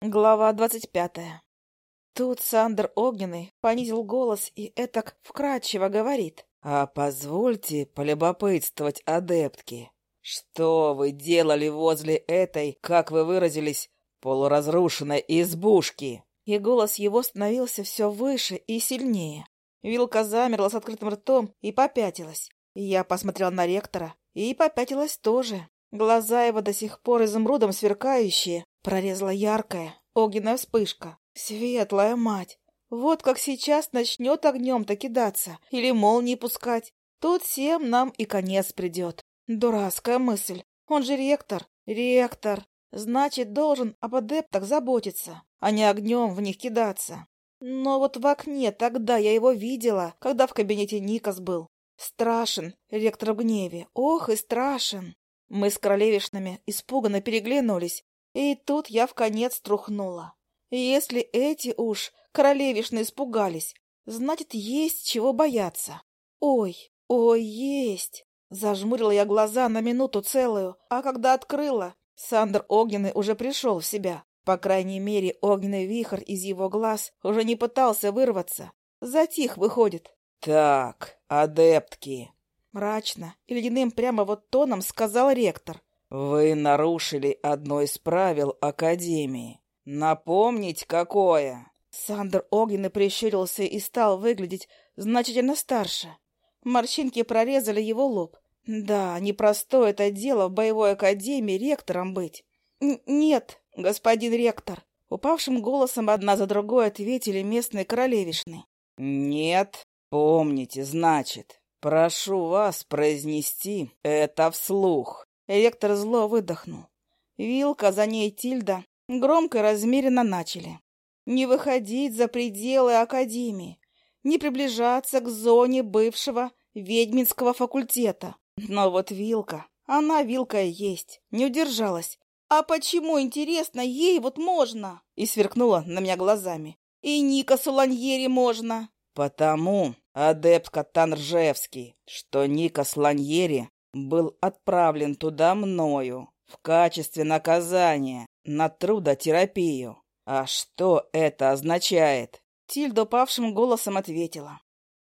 Глава двадцать пятая. Тут Сандер Огненный понизил голос и этак вкратчиво говорит. «А позвольте полюбопытствовать, адептки, что вы делали возле этой, как вы выразились, полуразрушенной избушки?» И голос его становился все выше и сильнее. Вилка замерла с открытым ртом и попятилась. Я посмотрел на ректора и попятилась тоже. Глаза его до сих пор изумрудом сверкающие, Прорезала яркая, огненная вспышка. Светлая мать! Вот как сейчас начнет огнем-то кидаться или молнии пускать. Тут всем нам и конец придет. Дурацкая мысль. Он же ректор. Ректор. Значит, должен об адептах заботиться, а не огнем в них кидаться. Но вот в окне тогда я его видела, когда в кабинете Никас был. Страшен ректор в гневе. Ох и страшен. Мы с королевишными испуганно переглянулись и тут я в конец струхнула. Если эти уж королевишны испугались, значит, есть чего бояться. Ой, ой, есть! Зажмурила я глаза на минуту целую, а когда открыла, Сандр Огненный уже пришел в себя. По крайней мере, огненный вихрь из его глаз уже не пытался вырваться. Затих, выходит. «Так, адептки!» Мрачно и ледяным прямо вот тоном сказал ректор. «Вы нарушили одно из правил Академии. Напомнить какое?» Сандер огненно прищурился и стал выглядеть значительно старше. Морщинки прорезали его лоб. «Да, непростое это дело в боевой академии ректором быть». «Нет, господин ректор», — упавшим голосом одна за другой ответили местные королевишны. «Нет, помните, значит, прошу вас произнести это вслух». Ректор зло выдохнул. Вилка, за ней Тильда, громко и размеренно начали. Не выходить за пределы Академии, не приближаться к зоне бывшего ведьминского факультета. Но вот Вилка, она Вилка и есть, не удержалась. «А почему, интересно, ей вот можно?» И сверкнула на меня глазами. «И Ника Суланьери можно!» «Потому, адептка Танржевский, что Ника Сланьери был отправлен туда мною в качестве наказания на трудотерапию. А что это означает? Тильда павшим голосом ответила.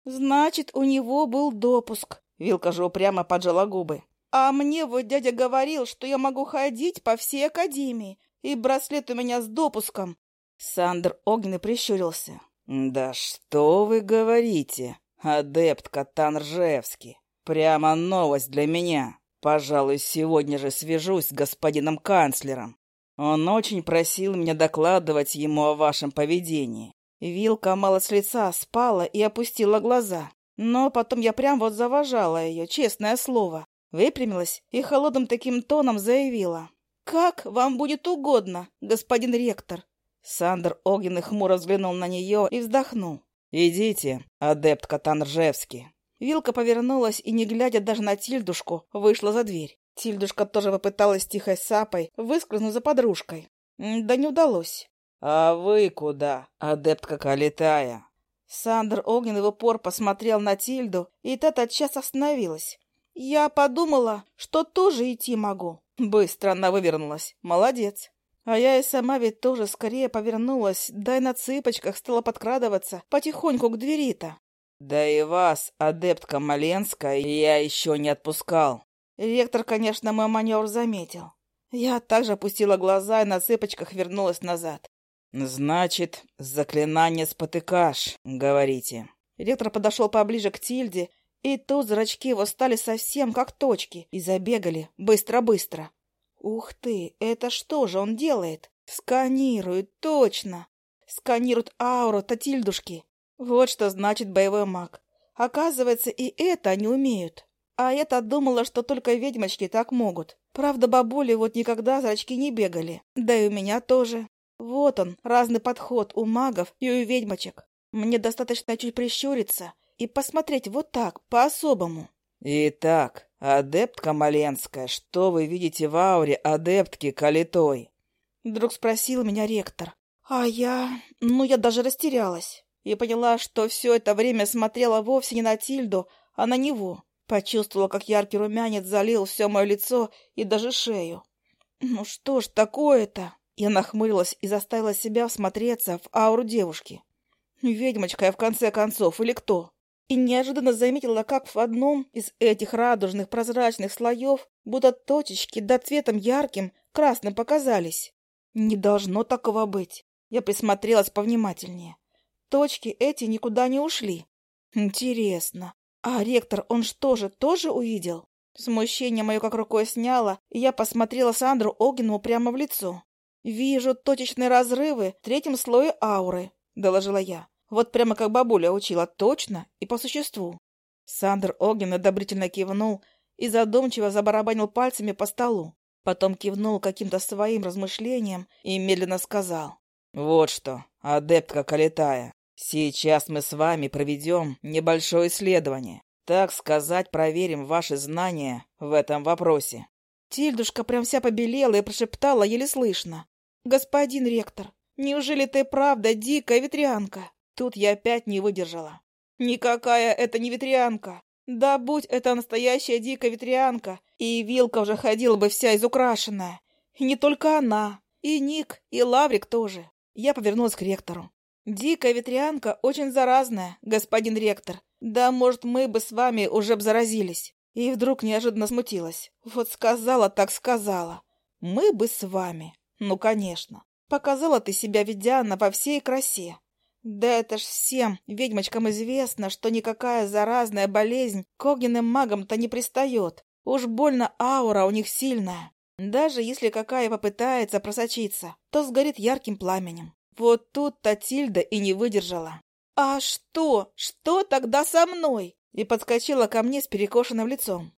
«Значит, у него был допуск». Вилка же упрямо поджала губы. «А мне вот дядя говорил, что я могу ходить по всей академии, и браслет у меня с допуском». Сандр огненно прищурился. «Да что вы говорите, адепт Катанжевский! Прямо новость для меня. Пожалуй, сегодня же свяжусь с господином канцлером. Он очень просил меня докладывать ему о вашем поведении. Вилка мало с лица спала и опустила глаза. Но потом я прям вот завожала ее, честное слово. Выпрямилась и холодным таким тоном заявила. «Как вам будет угодно, господин ректор?» Сандер Огин и хмуро взглянул на нее и вздохнул. «Идите, адепт Катанржевский, Вилка повернулась и, не глядя даже на Тильдушку, вышла за дверь. Тильдушка тоже попыталась тихой сапой выскользнуть за подружкой. Да не удалось. «А вы куда, адептка Калитая?» Сандр Огненный в упор посмотрел на Тильду, и та тотчас остановилась. «Я подумала, что тоже идти могу». Быстро она вывернулась. «Молодец». А я и сама ведь тоже скорее повернулась, да и на цыпочках стала подкрадываться потихоньку к двери-то. Да и вас, адепт камаленская, я еще не отпускал. Ректор, конечно, мой маневр заметил. Я также опустила глаза и на цыпочках вернулась назад. «Значит, заклинание спотыкаш, говорите». Ректор подошел поближе к Тильде, и тут зрачки его стали совсем как точки и забегали быстро-быстро. «Ух ты, это что же он делает? Сканирует, точно! Сканирует ауру Татильдушки!» Вот что значит боевой маг. Оказывается, и это они умеют. А я-то думала, что только ведьмочки так могут. Правда, бабули вот никогда зрачки не бегали. Да и у меня тоже. Вот он, разный подход у магов и у ведьмочек. Мне достаточно чуть прищуриться и посмотреть вот так, по-особому. Итак, адептка Маленская, что вы видите в ауре адептки Калитой? Вдруг спросил меня ректор. А я... Ну, я даже растерялась и поняла, что все это время смотрела вовсе не на Тильду, а на него. Почувствовала, как яркий румянец залил все мое лицо и даже шею. «Ну что ж такое-то?» Я нахмурилась и заставила себя всмотреться в ауру девушки. «Ведьмочка я, в конце концов, или кто?» И неожиданно заметила, как в одном из этих радужных прозрачных слоев будто точечки до да цветом ярким красным показались. «Не должно такого быть!» Я присмотрелась повнимательнее. Точки эти никуда не ушли. Интересно, а ректор он что же тоже увидел? Смущение мое как рукой сняло, и я посмотрела Сандру Огину прямо в лицо. «Вижу точечные разрывы в третьем слое ауры», — доложила я. «Вот прямо как бабуля учила, точно и по существу». Сандр Огин одобрительно кивнул и задумчиво забарабанил пальцами по столу. Потом кивнул каким-то своим размышлением и медленно сказал. «Вот что, адептка Калитая, Сейчас мы с вами проведем небольшое исследование. Так сказать, проверим ваши знания в этом вопросе. Тильдушка прям вся побелела и прошептала еле слышно. «Господин ректор, неужели ты правда дикая ветрянка?» Тут я опять не выдержала. «Никакая это не ветрянка! Да будь это настоящая дикая ветрянка, и вилка уже ходила бы вся изукрашенная. И не только она, и Ник, и Лаврик тоже». Я повернулась к ректору. «Дикая ветрянка очень заразная, господин ректор. Да, может, мы бы с вами уже б заразились». И вдруг неожиданно смутилась. «Вот сказала, так сказала. Мы бы с вами. Ну, конечно. Показала ты себя, Ведяна, во всей красе. Да это ж всем ведьмочкам известно, что никакая заразная болезнь к огненным магам-то не пристает. Уж больно аура у них сильная. Даже если какая попытается просочиться, то сгорит ярким пламенем. Вот тут Татильда и не выдержала. «А что? Что тогда со мной?» и подскочила ко мне с перекошенным лицом.